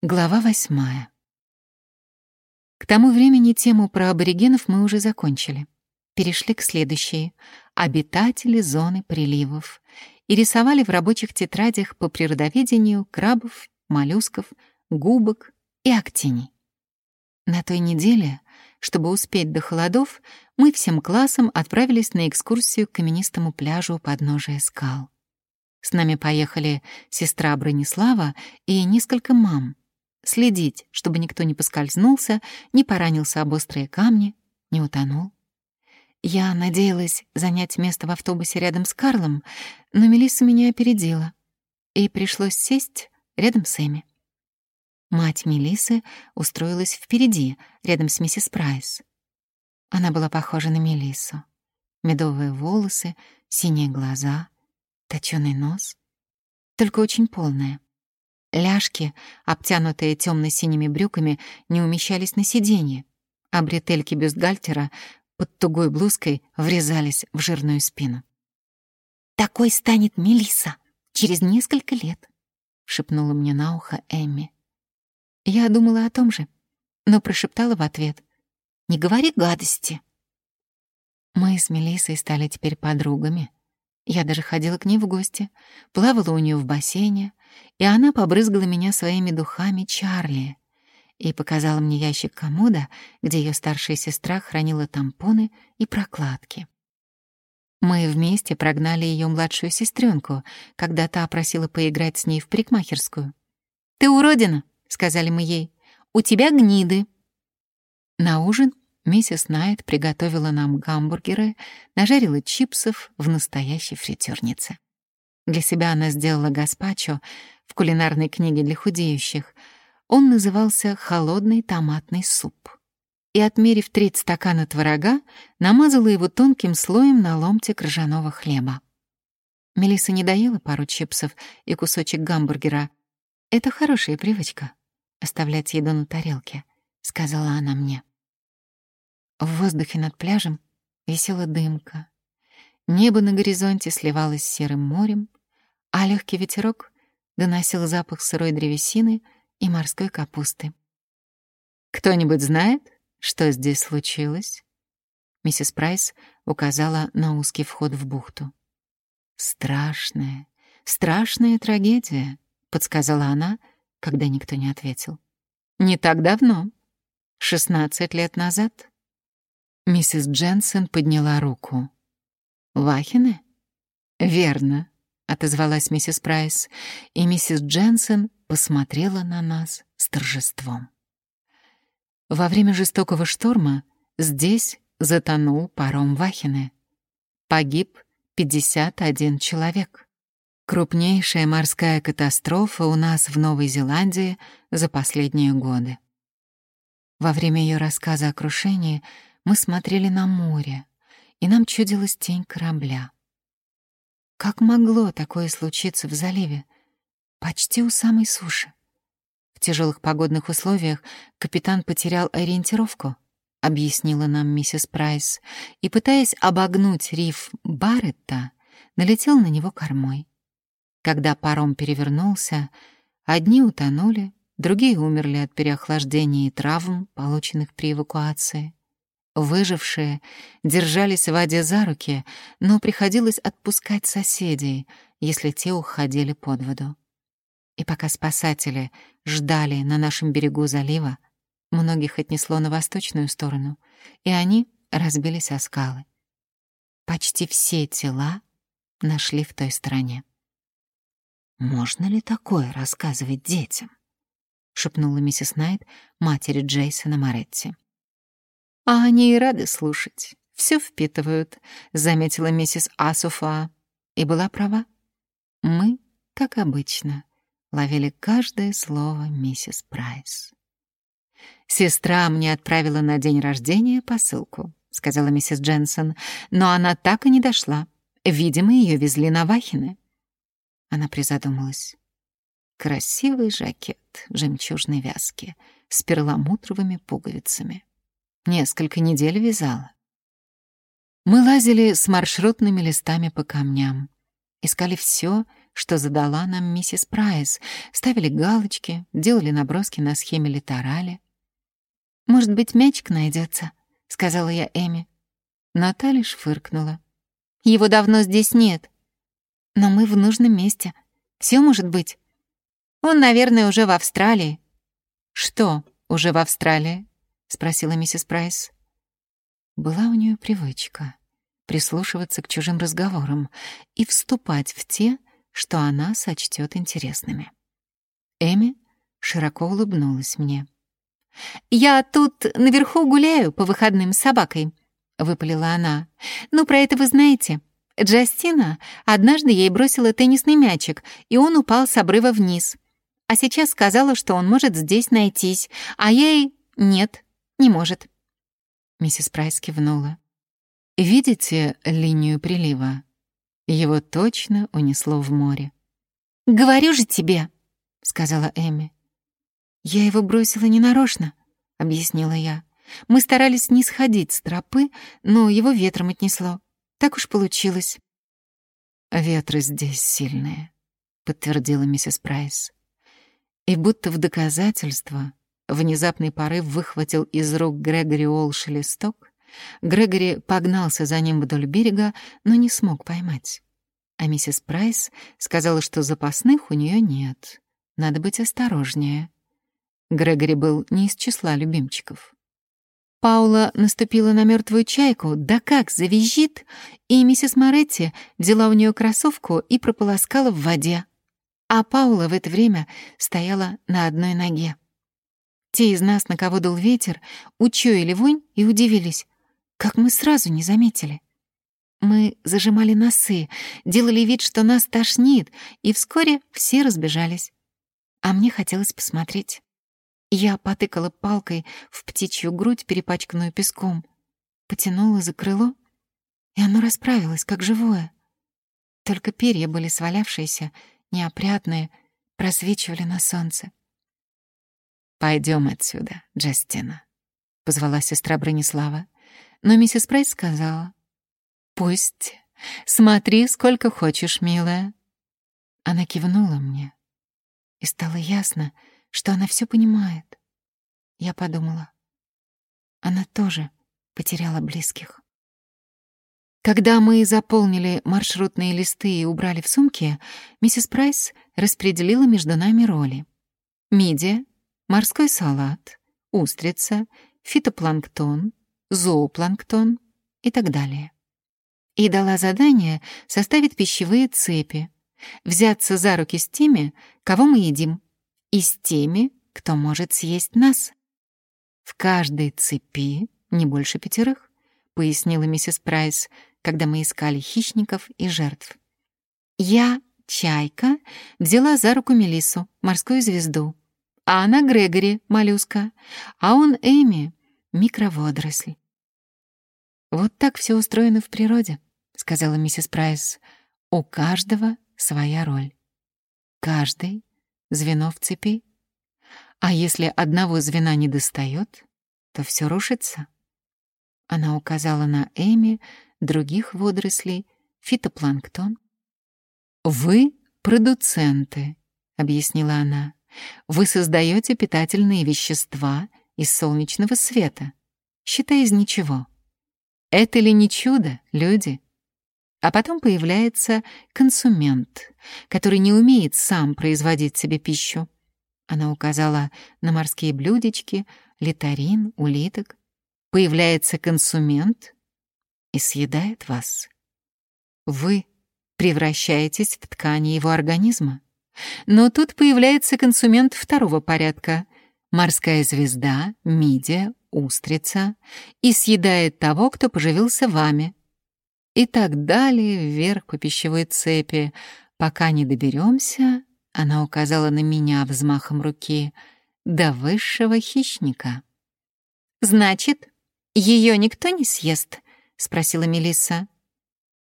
Глава восьмая. К тому времени тему про аборигенов мы уже закончили. Перешли к следующей — обитатели зоны приливов. И рисовали в рабочих тетрадях по природоведению крабов, моллюсков, губок и актиний. На той неделе, чтобы успеть до холодов, мы всем классом отправились на экскурсию к каменистому пляжу у подножия скал. С нами поехали сестра Бронислава и несколько мам — следить, чтобы никто не поскользнулся, не поранился об острые камни, не утонул. Я надеялась занять место в автобусе рядом с Карлом, но Мелисса меня опередила, и пришлось сесть рядом с Эми. Мать Мелисы устроилась впереди, рядом с миссис Прайс. Она была похожа на Мелиссу. Медовые волосы, синие глаза, точёный нос, только очень полная. Ляжки, обтянутые темно-синими брюками, не умещались на сиденье, а бретельки бюстгальтера под тугой блузкой врезались в жирную спину. «Такой станет Мелиса через несколько лет», — шепнула мне на ухо Эмми. Я думала о том же, но прошептала в ответ. «Не говори гадости». Мы с Мелиссой стали теперь подругами. Я даже ходила к ней в гости, плавала у нее в бассейне, и она побрызгала меня своими духами Чарли и показала мне ящик комода, где ее старшая сестра хранила тампоны и прокладки. Мы вместе прогнали ее младшую сестренку, когда та просила поиграть с ней в парикмахерскую. «Ты уродина!» — сказали мы ей. «У тебя гниды!» На ужин миссис Найт приготовила нам гамбургеры, нажарила чипсов в настоящей фритюрнице. Для себя она сделала гаспачо в кулинарной книге для худеющих. Он назывался «Холодный томатный суп». И, отмерив треть стакана творога, намазала его тонким слоем на ломтик ржаного хлеба. Мелисса не доела пару чипсов и кусочек гамбургера. «Это хорошая привычка — оставлять еду на тарелке», — сказала она мне. В воздухе над пляжем висела дымка. Небо на горизонте сливалось с серым морем, а легкий ветерок доносил запах сырой древесины и морской капусты. «Кто-нибудь знает, что здесь случилось?» Миссис Прайс указала на узкий вход в бухту. «Страшная, страшная трагедия», — подсказала она, когда никто не ответил. «Не так давно, шестнадцать лет назад». Миссис Дженсен подняла руку. «Вахины?» «Верно», — отозвалась миссис Прайс, и миссис Дженсен посмотрела на нас с торжеством. Во время жестокого шторма здесь затонул паром Вахины. Погиб 51 человек. Крупнейшая морская катастрофа у нас в Новой Зеландии за последние годы. Во время ее рассказа о крушении мы смотрели на море, и нам чудилась тень корабля — как могло такое случиться в заливе? Почти у самой суши. В тяжелых погодных условиях капитан потерял ориентировку, объяснила нам миссис Прайс, и, пытаясь обогнуть риф Барретта, налетел на него кормой. Когда паром перевернулся, одни утонули, другие умерли от переохлаждения и травм, полученных при эвакуации. Выжившие держались в воде за руки, но приходилось отпускать соседей, если те уходили под воду. И пока спасатели ждали на нашем берегу залива, многих отнесло на восточную сторону, и они разбились о скалы. Почти все тела нашли в той стороне. «Можно ли такое рассказывать детям?» — шепнула миссис Найт матери Джейсона Моретти. «А они и рады слушать, все впитывают», — заметила миссис Асуфа. И была права. Мы, как обычно, ловили каждое слово миссис Прайс. «Сестра мне отправила на день рождения посылку», — сказала миссис Дженсон, «но она так и не дошла. Видимо, ее везли на Вахины». Она призадумалась. Красивый жакет жемчужной вязки с перламутровыми пуговицами. Несколько недель вязала. Мы лазили с маршрутными листами по камням, искали все, что задала нам миссис Прайс, ставили галочки, делали наброски на схеме литерали. «Может быть, мячик найдется, сказала я Эми. Наталья фыркнула. «Его давно здесь нет. Но мы в нужном месте. Все может быть. Он, наверное, уже в Австралии». «Что, уже в Австралии?» — спросила миссис Прайс. Была у нее привычка прислушиваться к чужим разговорам и вступать в те, что она сочтет интересными. Эми широко улыбнулась мне. «Я тут наверху гуляю по выходным с собакой», — выпалила она. «Ну, про это вы знаете. Джастина однажды ей бросила теннисный мячик, и он упал с обрыва вниз. А сейчас сказала, что он может здесь найтись, а я ей «нет, не может». Миссис Прайс кивнула. «Видите линию прилива? Его точно унесло в море». «Говорю же тебе», — сказала Эми. «Я его бросила ненарочно», — объяснила я. «Мы старались не сходить с тропы, но его ветром отнесло. Так уж получилось». «Ветры здесь сильные», — подтвердила миссис Прайс. И будто в доказательство внезапный порыв выхватил из рук Грегори Олши листок. Грегори погнался за ним вдоль берега, но не смог поймать. А миссис Прайс сказала, что запасных у нее нет. Надо быть осторожнее. Грегори был не из числа любимчиков. Паула наступила на мертвую чайку, да как завизжит, и миссис Моретти взяла у нее кроссовку и прополоскала в воде. А Паула в это время стояла на одной ноге. Те из нас, на кого дул ветер, учуяли вонь и удивились, как мы сразу не заметили. Мы зажимали носы, делали вид, что нас тошнит, и вскоре все разбежались. А мне хотелось посмотреть. Я потыкала палкой в птичью грудь, перепачканную песком, потянула за крыло, и оно расправилось, как живое. Только перья были свалявшиеся, неопрятные, просвечивали на солнце. Пойдем отсюда, Джастина», — позвала сестра Бронислава. Но миссис Прайс сказала, «Пусть. Смотри, сколько хочешь, милая». Она кивнула мне, и стало ясно, что она все понимает. Я подумала, она тоже потеряла близких. Когда мы заполнили маршрутные листы и убрали в сумки, миссис Прайс распределила между нами роли. Мидия, морской салат, устрица, фитопланктон, зоопланктон и так далее. И дала задание составить пищевые цепи, взяться за руки с теми, кого мы едим, и с теми, кто может съесть нас. В каждой цепи не больше пятерых, пояснила миссис Прайс, когда мы искали хищников и жертв. Я, чайка, взяла за руку Мелису, морскую звезду, а она Грегори, моллюска, а он Эми, микроводоросль. «Вот так все устроено в природе», — сказала миссис Прайс. «У каждого своя роль. Каждый звено в цепи. А если одного звена не достает, то все рушится. Она указала на Эми, других водорослей, фитопланктон. «Вы — продуценты», — объяснила она. «Вы создаете питательные вещества из солнечного света, считай из ничего. Это ли не чудо, люди?» А потом появляется консумент, который не умеет сам производить себе пищу. Она указала на морские блюдечки, литарин, улиток. Появляется консумент и съедает вас. Вы превращаетесь в ткани его организма. Но тут появляется консумент второго порядка — морская звезда, мидия, устрица — и съедает того, кто поживился вами — и так далее вверх по пищевой цепи, пока не доберемся, она указала на меня взмахом руки, до высшего хищника. «Значит, ее никто не съест?» — спросила Мелисса.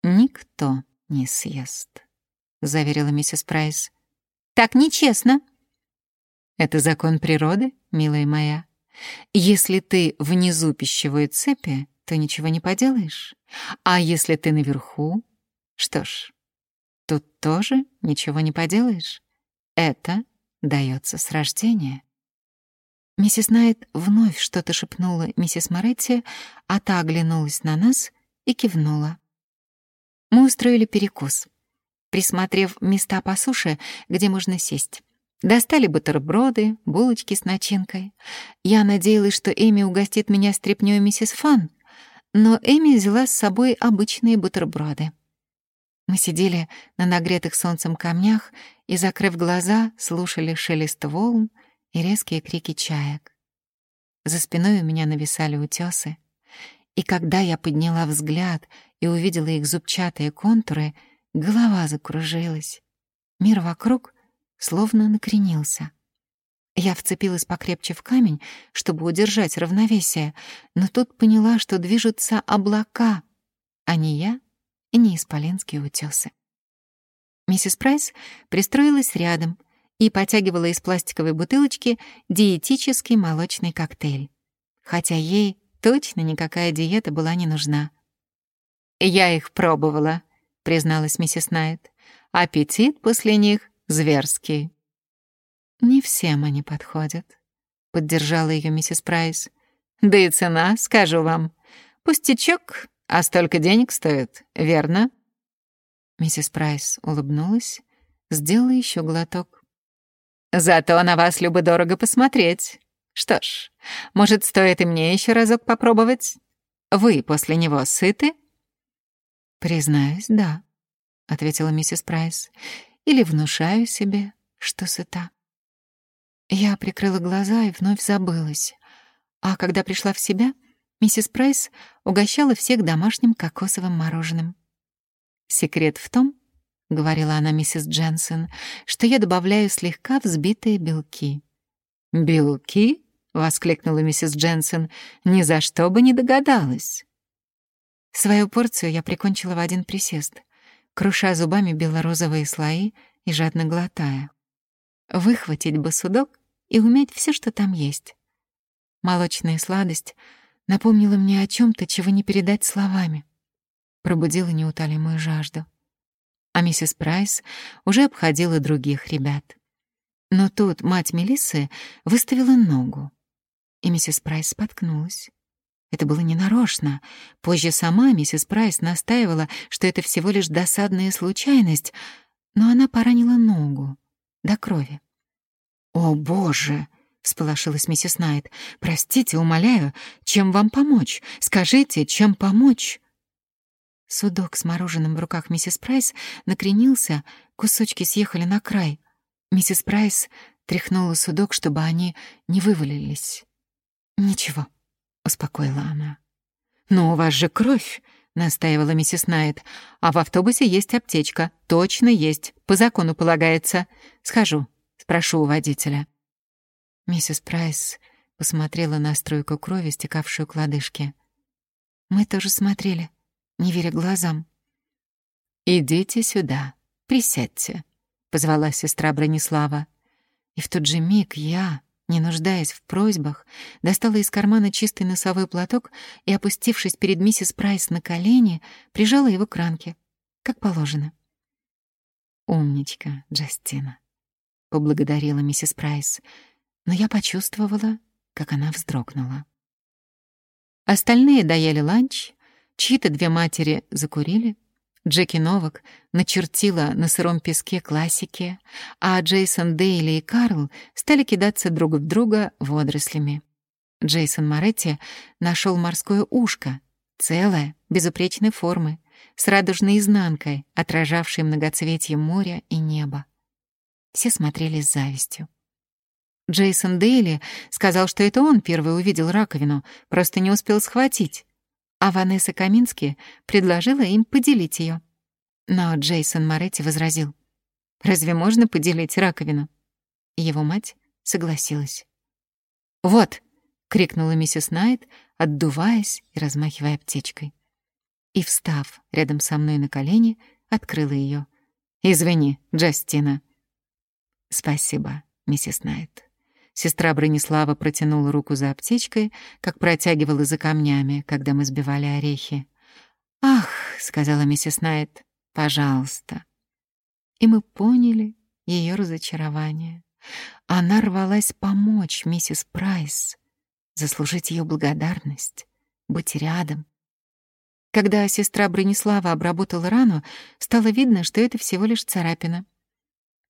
«Никто не съест», — заверила миссис Прайс. «Так нечестно». «Это закон природы, милая моя. Если ты внизу пищевой цепи, то ничего не поделаешь. А если ты наверху, что ж, Тут тоже ничего не поделаешь. Это дается с рождения. Миссис Найт вновь что-то шепнула миссис Моретти, а та оглянулась на нас и кивнула. Мы устроили перекус, присмотрев места по суше, где можно сесть. Достали бутерброды, булочки с начинкой. Я надеялась, что Эми угостит меня стряпнёй миссис Фан, но Эми взяла с собой обычные бутерброды. Мы сидели на нагретых солнцем камнях и, закрыв глаза, слушали шелест волн и резкие крики чаек. За спиной у меня нависали утёсы, и когда я подняла взгляд и увидела их зубчатые контуры, голова закружилась. Мир вокруг словно накренился. Я вцепилась покрепче в камень, чтобы удержать равновесие, но тут поняла, что движутся облака, а не я и не исполинские утёсы. Миссис Прайс пристроилась рядом и потягивала из пластиковой бутылочки диетический молочный коктейль, хотя ей точно никакая диета была не нужна. «Я их пробовала», — призналась миссис Найт. «Аппетит после них зверский». «Не всем они подходят», — поддержала ее миссис Прайс. «Да и цена, скажу вам. Пустячок, а столько денег стоит, верно?» Миссис Прайс улыбнулась, сделала еще глоток. «Зато на вас любо-дорого посмотреть. Что ж, может, стоит и мне еще разок попробовать? Вы после него сыты?» «Признаюсь, да», — ответила миссис Прайс. «Или внушаю себе, что сыта». Я прикрыла глаза и вновь забылась. А когда пришла в себя, миссис Прайс угощала всех домашним кокосовым мороженым. «Секрет в том, — говорила она миссис Дженсен, — что я добавляю слегка взбитые белки». «Белки?» — воскликнула миссис Дженсен. «Ни за что бы не догадалась». Свою порцию я прикончила в один присест, круша зубами белорозовые слои и жадно глотая. Выхватить бы судок и умять все, что там есть. Молочная сладость напомнила мне о чем то чего не передать словами. Пробудила неутолимую жажду. А миссис Прайс уже обходила других ребят. Но тут мать Мелиссы выставила ногу, и миссис Прайс споткнулась. Это было ненарочно. Позже сама миссис Прайс настаивала, что это всего лишь досадная случайность, но она поранила ногу до крови. «О, Боже!» — всполошилась миссис Найт. «Простите, умоляю, чем вам помочь? Скажите, чем помочь?» Судок с мороженым в руках миссис Прайс накренился, кусочки съехали на край. Миссис Прайс тряхнула судок, чтобы они не вывалились. «Ничего», — успокоила она. «Но у вас же кровь!» — настаивала миссис Найт. «А в автобусе есть аптечка. Точно есть. По закону полагается. Схожу. Спрошу у водителя». Миссис Прайс посмотрела на струйку крови, стекавшую к лодыжке. Мы тоже смотрели, не веря глазам. «Идите сюда, присядьте», — позвала сестра Бронислава. И в тот же миг я, не нуждаясь в просьбах, достала из кармана чистый носовой платок и, опустившись перед миссис Прайс на колени, прижала его к ранке, как положено. «Умничка, Джастина», — поблагодарила миссис Прайс, но я почувствовала, как она вздрогнула. Остальные доели ланч, чьи-то две матери закурили, Джеки Новак начертила на сыром песке классики, а Джейсон Дейли и Карл стали кидаться друг в друга водорослями. Джейсон Моретти нашел морское ушко, целое, безупречной формы, с радужной изнанкой, отражавшей многоцветье моря и неба. Все смотрели с завистью. Джейсон Дейли сказал, что это он первый увидел раковину, просто не успел схватить а Ванесса Камински предложила им поделить ее. Но Джейсон Моретти возразил. «Разве можно поделить раковину?» его мать согласилась. «Вот!» — крикнула миссис Найт, отдуваясь и размахивая аптечкой. И, встав рядом со мной на колени, открыла ее. «Извини, Джастина». «Спасибо, миссис Найт». Сестра Бронислава протянула руку за аптечкой, как протягивала за камнями, когда мы сбивали орехи. «Ах», — сказала миссис Найт, — «пожалуйста». И мы поняли ее разочарование. Она рвалась помочь миссис Прайс, заслужить ее благодарность, быть рядом. Когда сестра Бронислава обработала рану, стало видно, что это всего лишь царапина.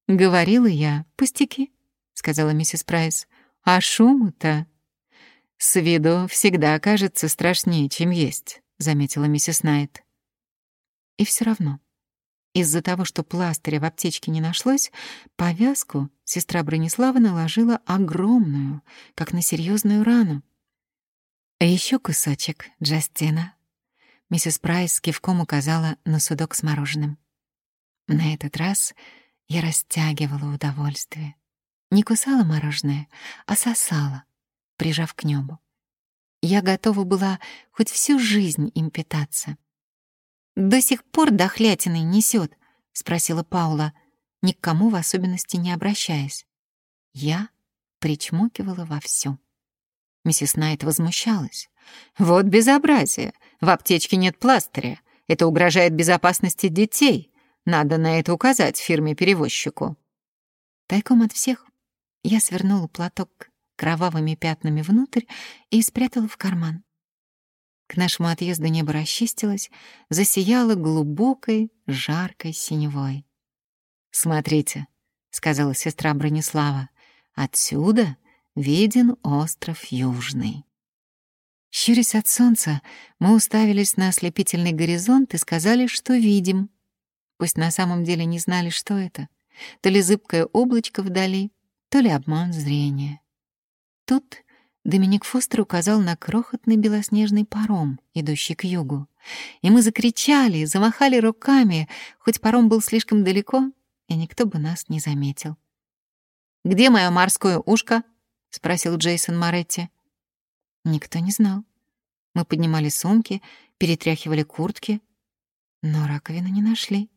«Говорила я, пустяки», — сказала миссис Прайс. «А шуму-то...» «С виду всегда кажется страшнее, чем есть», — заметила миссис Найт. И все равно, из-за того, что пластыря в аптечке не нашлось, повязку сестра Бронислава наложила огромную, как на серьезную рану. «А еще кусочек, Джастина», — миссис Прайс кивком указала на судок с мороженым. На этот раз я растягивала удовольствие. Не кусала мороженое, а сосала, прижав к небу. Я готова была хоть всю жизнь им питаться. «До сих пор дохлятиной несет?» — спросила Паула, ни к кому в особенности не обращаясь. Я причмокивала вовсю. Миссис Найт возмущалась. «Вот безобразие! В аптечке нет пластыря. Это угрожает безопасности детей. Надо на это указать фирме-перевозчику». Тайком от всех я свернула платок кровавыми пятнами внутрь и спрятала в карман. К нашему отъезду небо расчистилось, засияло глубокой, жаркой синевой. «Смотрите», — сказала сестра Бронислава, — «отсюда виден остров Южный». Щурясь от солнца, мы уставились на ослепительный горизонт и сказали, что видим. Пусть на самом деле не знали, что это. То ли зыбкое облачко вдали, то ли обман зрения. Тут Доминик Фостер указал на крохотный белоснежный паром, идущий к югу. И мы закричали, замахали руками, хоть паром был слишком далеко, и никто бы нас не заметил. «Где мое морское ушко?» — спросил Джейсон Моретти. Никто не знал. Мы поднимали сумки, перетряхивали куртки, но раковины не нашли.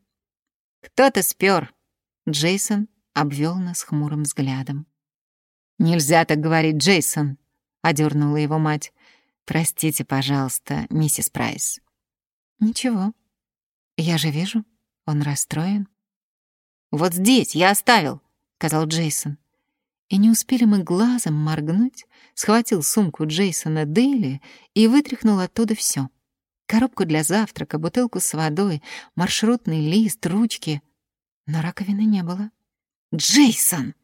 «Кто-то спер!» — Джейсон обвел нас хмурым взглядом. «Нельзя так говорить, Джейсон!» — одернула его мать. «Простите, пожалуйста, миссис Прайс». «Ничего. Я же вижу, он расстроен». «Вот здесь я оставил», — сказал Джейсон. И не успели мы глазом моргнуть, схватил сумку Джейсона Дейли и вытряхнул оттуда все: Коробку для завтрака, бутылку с водой, маршрутный лист, ручки. Но раковины не было. «Джейсон!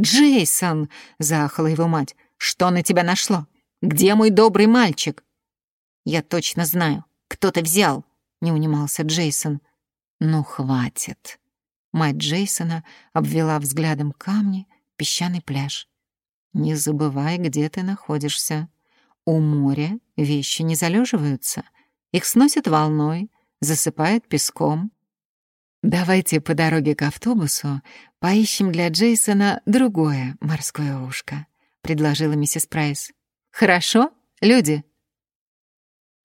Джейсон!» — заахала его мать. Что на тебя нашло? Где мой добрый мальчик?» «Я точно знаю. Кто-то взял», — не унимался Джейсон. «Ну, хватит». Мать Джейсона обвела взглядом камни, песчаный пляж. «Не забывай, где ты находишься. У моря вещи не залеживаются. Их сносят волной, засыпают песком. Давайте по дороге к автобусу поищем для Джейсона другое морское ушко. — предложила миссис Прайс. «Хорошо, люди?»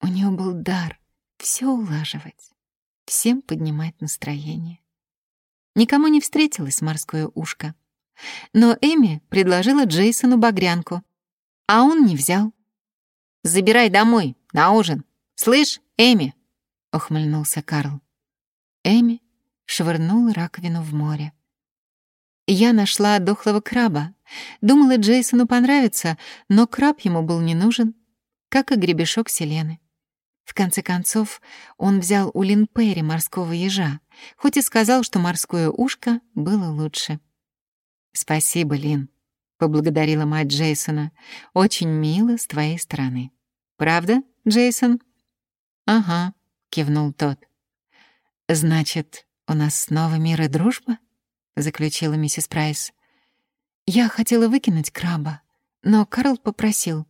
У нее был дар все улаживать, всем поднимать настроение. Никому не встретилось морское ушко. Но Эми предложила Джейсону багрянку, а он не взял. «Забирай домой, на ужин. Слышь, Эми?» — ухмыльнулся Карл. Эми швырнула раковину в море. Я нашла дохлого краба. Думала, Джейсону понравится, но краб ему был не нужен, как и гребешок Селены. В конце концов, он взял у Лин Перри морского ежа, хоть и сказал, что морское ушко было лучше. «Спасибо, Лин», — поблагодарила мать Джейсона. «Очень мило с твоей стороны. Правда, Джейсон?» «Ага», — кивнул тот. «Значит, у нас снова мир и дружба?» заключила миссис Прайс. Я хотела выкинуть краба, но Карл попросил.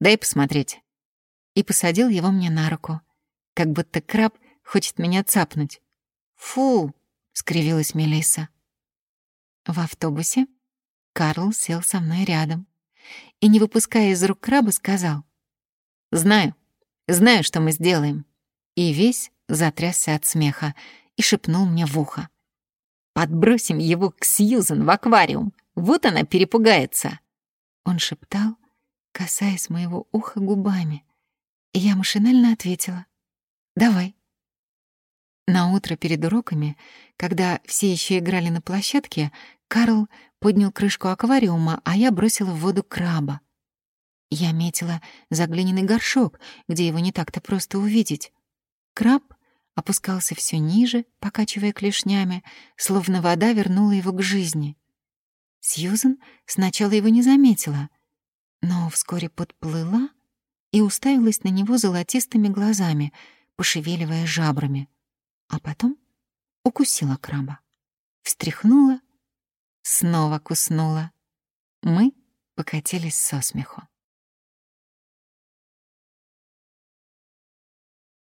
«Дай посмотреть». И посадил его мне на руку, как будто краб хочет меня цапнуть. «Фу!» — скривилась Мелисса. В автобусе Карл сел со мной рядом и, не выпуская из рук краба, сказал. «Знаю, знаю, что мы сделаем». И весь затрясся от смеха и шепнул мне в ухо. Подбросим его к Сьюзен в аквариум. Вот она перепугается. Он шептал, касаясь моего уха губами. И я машинально ответила. «Давай». На утро перед уроками, когда все еще играли на площадке, Карл поднял крышку аквариума, а я бросила в воду краба. Я метила за глиняный горшок, где его не так-то просто увидеть. Краб опускался все ниже, покачивая клешнями, словно вода вернула его к жизни. Сьюзен сначала его не заметила, но вскоре подплыла и уставилась на него золотистыми глазами, пошевеливая жабрами а потом укусила краба. Встряхнула, снова куснула. Мы покатились со смеху.